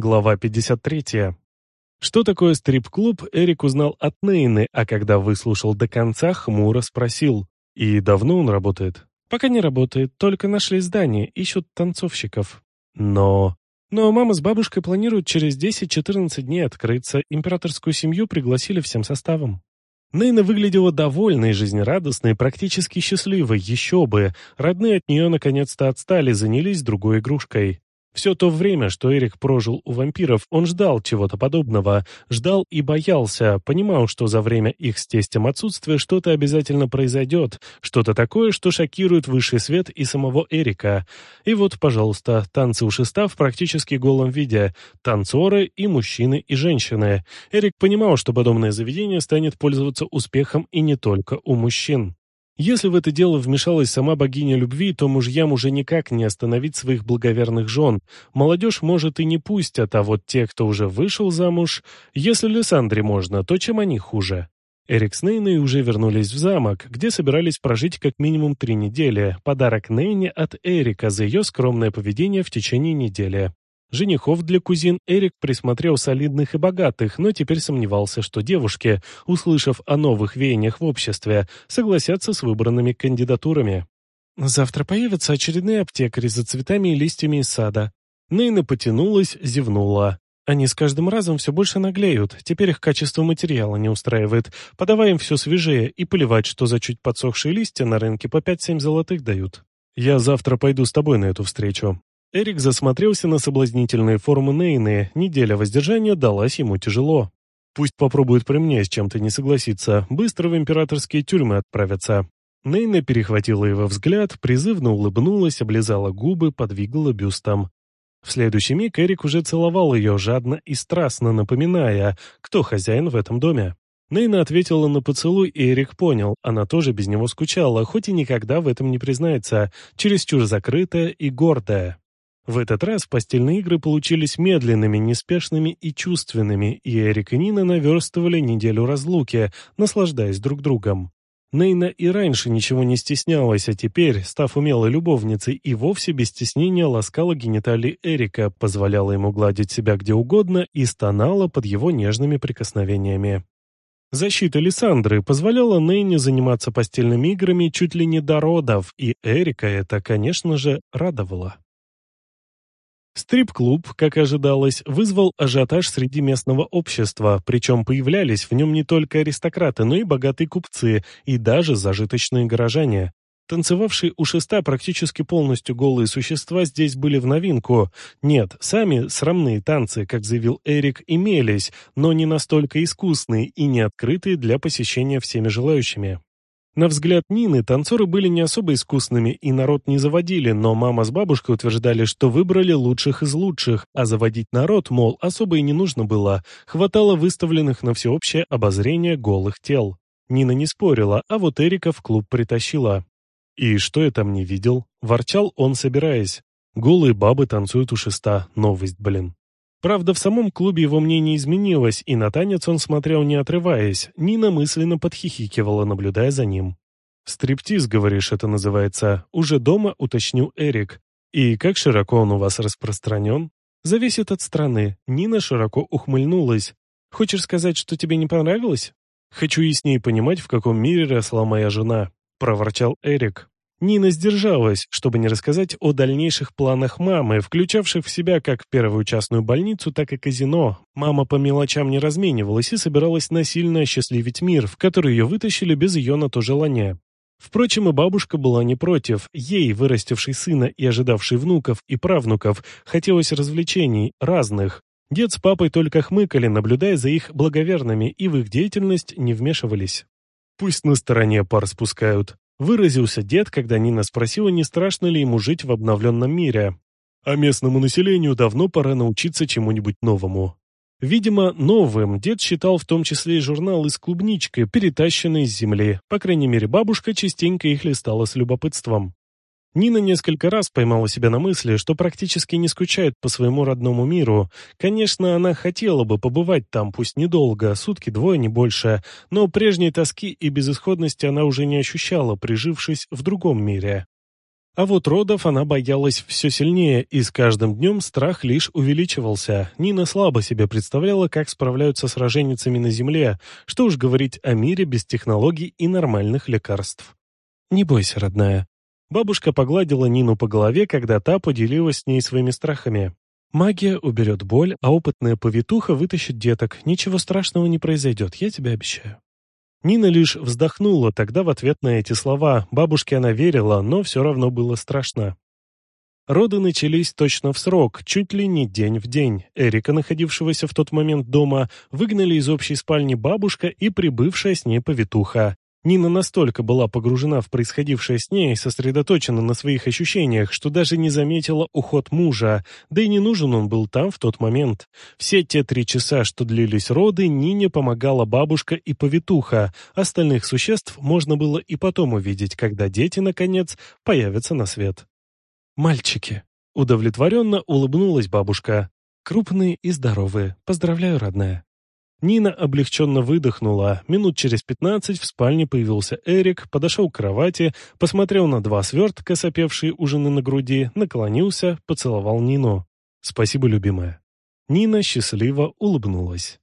Глава 53. Что такое стрип-клуб, Эрик узнал от Нейны, а когда выслушал до конца, хмуро спросил. «И давно он работает?» «Пока не работает, только нашли здание, ищут танцовщиков». «Но...» «Но мама с бабушкой планируют через 10-14 дней открыться, императорскую семью пригласили всем составом». Нейна выглядела довольной, жизнерадостной, практически счастливой, еще бы. Родные от нее наконец-то отстали, занялись другой игрушкой. Все то время, что Эрик прожил у вампиров, он ждал чего-то подобного, ждал и боялся, понимал, что за время их с тестем отсутствия что-то обязательно произойдет, что-то такое, что шокирует высший свет и самого Эрика. И вот, пожалуйста, танцы у шеста в практически голом виде, танцоры и мужчины, и женщины. Эрик понимал, что подобное заведение станет пользоваться успехом и не только у мужчин. Если в это дело вмешалась сама богиня любви, то мужьям уже никак не остановить своих благоверных жен. Молодежь, может, и не пустят, а вот те, кто уже вышел замуж... Если Лиссандре можно, то чем они хуже? Эрик с Нейной уже вернулись в замок, где собирались прожить как минимум три недели. Подарок Нейне от Эрика за ее скромное поведение в течение недели. Женихов для кузин Эрик присмотрел солидных и богатых, но теперь сомневался, что девушки, услышав о новых веяниях в обществе, согласятся с выбранными кандидатурами. «Завтра появятся очередные аптекари за цветами и листьями из сада». Нейна потянулась, зевнула. «Они с каждым разом все больше наглеют, теперь их качество материала не устраивает. Подавай им все свежее и поливать, что за чуть подсохшие листья на рынке по 5-7 золотых дают. Я завтра пойду с тобой на эту встречу. Эрик засмотрелся на соблазнительные формы Нейны, неделя воздержания далась ему тяжело. Пусть попробует при мне с чем-то не согласиться, быстро в императорские тюрьмы отправятся. Нейна перехватила его взгляд, призывно улыбнулась, облизала губы, подвигала бюстом. В следующий миг Эрик уже целовал ее жадно и страстно, напоминая, кто хозяин в этом доме. Нейна ответила на поцелуй, и Эрик понял, она тоже без него скучала, хоть и никогда в этом не признается, чересчур закрытая и гордая. В этот раз постельные игры получились медленными, неспешными и чувственными, и Эрик и Нина наверстывали неделю разлуки, наслаждаясь друг другом. Нейна и раньше ничего не стеснялась, а теперь, став умелой любовницей, и вовсе без стеснения ласкала гениталии Эрика, позволяла ему гладить себя где угодно и стонала под его нежными прикосновениями. Защита Лиссандры позволяла Нейне заниматься постельными играми чуть ли не до родов, и Эрика это, конечно же, радовало. Стрип-клуб, как ожидалось, вызвал ажиотаж среди местного общества, причем появлялись в нем не только аристократы, но и богатые купцы, и даже зажиточные горожане. Танцевавшие у шеста практически полностью голые существа здесь были в новинку. Нет, сами срамные танцы, как заявил Эрик, имелись, но не настолько искусные и не открытые для посещения всеми желающими. На взгляд Нины, танцоры были не особо искусными и народ не заводили, но мама с бабушкой утверждали, что выбрали лучших из лучших, а заводить народ, мол, особо и не нужно было, хватало выставленных на всеобщее обозрение голых тел. Нина не спорила, а вот Эрика в клуб притащила. «И что я там не видел?» – ворчал он, собираясь. «Голые бабы танцуют у шеста. Новость, блин». Правда, в самом клубе его мнение изменилось, и на танец он смотрел не отрываясь. Нина мысленно подхихикивала, наблюдая за ним. «Стриптиз, говоришь, это называется. Уже дома уточнил Эрик. И как широко он у вас распространен?» «Зависит от страны». Нина широко ухмыльнулась. «Хочешь сказать, что тебе не понравилось?» «Хочу яснее понимать, в каком мире росла моя жена», — проворчал Эрик. Нина сдержалась, чтобы не рассказать о дальнейших планах мамы, включавших в себя как первую частную больницу, так и казино. Мама по мелочам не разменивалась и собиралась насильно осчастливить мир, в который ее вытащили без ее на то желания. Впрочем, и бабушка была не против. Ей, вырастившей сына и ожидавшей внуков и правнуков, хотелось развлечений, разных. Дед с папой только хмыкали, наблюдая за их благоверными, и в их деятельность не вмешивались. Пусть на стороне пар спускают. Выразился дед, когда Нина спросила, не страшно ли ему жить в обновленном мире. А местному населению давно пора научиться чему-нибудь новому. Видимо, новым дед считал в том числе и журналы с клубничкой, перетащенные с земли. По крайней мере, бабушка частенько их листала с любопытством. Нина несколько раз поймала себя на мысли, что практически не скучает по своему родному миру. Конечно, она хотела бы побывать там, пусть недолго, сутки-двое, не больше, но прежней тоски и безысходности она уже не ощущала, прижившись в другом мире. А вот родов она боялась все сильнее, и с каждым днем страх лишь увеличивался. Нина слабо себе представляла, как справляются с роженицами на Земле, что уж говорить о мире без технологий и нормальных лекарств. «Не бойся, родная». Бабушка погладила Нину по голове, когда та поделилась с ней своими страхами. «Магия уберет боль, а опытная повитуха вытащит деток. Ничего страшного не произойдет, я тебе обещаю». Нина лишь вздохнула тогда в ответ на эти слова. Бабушке она верила, но все равно было страшно. Роды начались точно в срок, чуть ли не день в день. Эрика, находившегося в тот момент дома, выгнали из общей спальни бабушка и прибывшая с ней повитуха. Нина настолько была погружена в происходившее с ней, сосредоточена на своих ощущениях, что даже не заметила уход мужа, да и не нужен он был там в тот момент. Все те три часа, что длились роды, Нине помогала бабушка и повитуха, остальных существ можно было и потом увидеть, когда дети, наконец, появятся на свет. «Мальчики!» — удовлетворенно улыбнулась бабушка. «Крупные и здоровые. Поздравляю, родная!» Нина облегченно выдохнула. Минут через пятнадцать в спальне появился Эрик, подошел к кровати, посмотрел на два свертка, сопевшие у жены на груди, наклонился, поцеловал Нину. «Спасибо, любимая». Нина счастливо улыбнулась.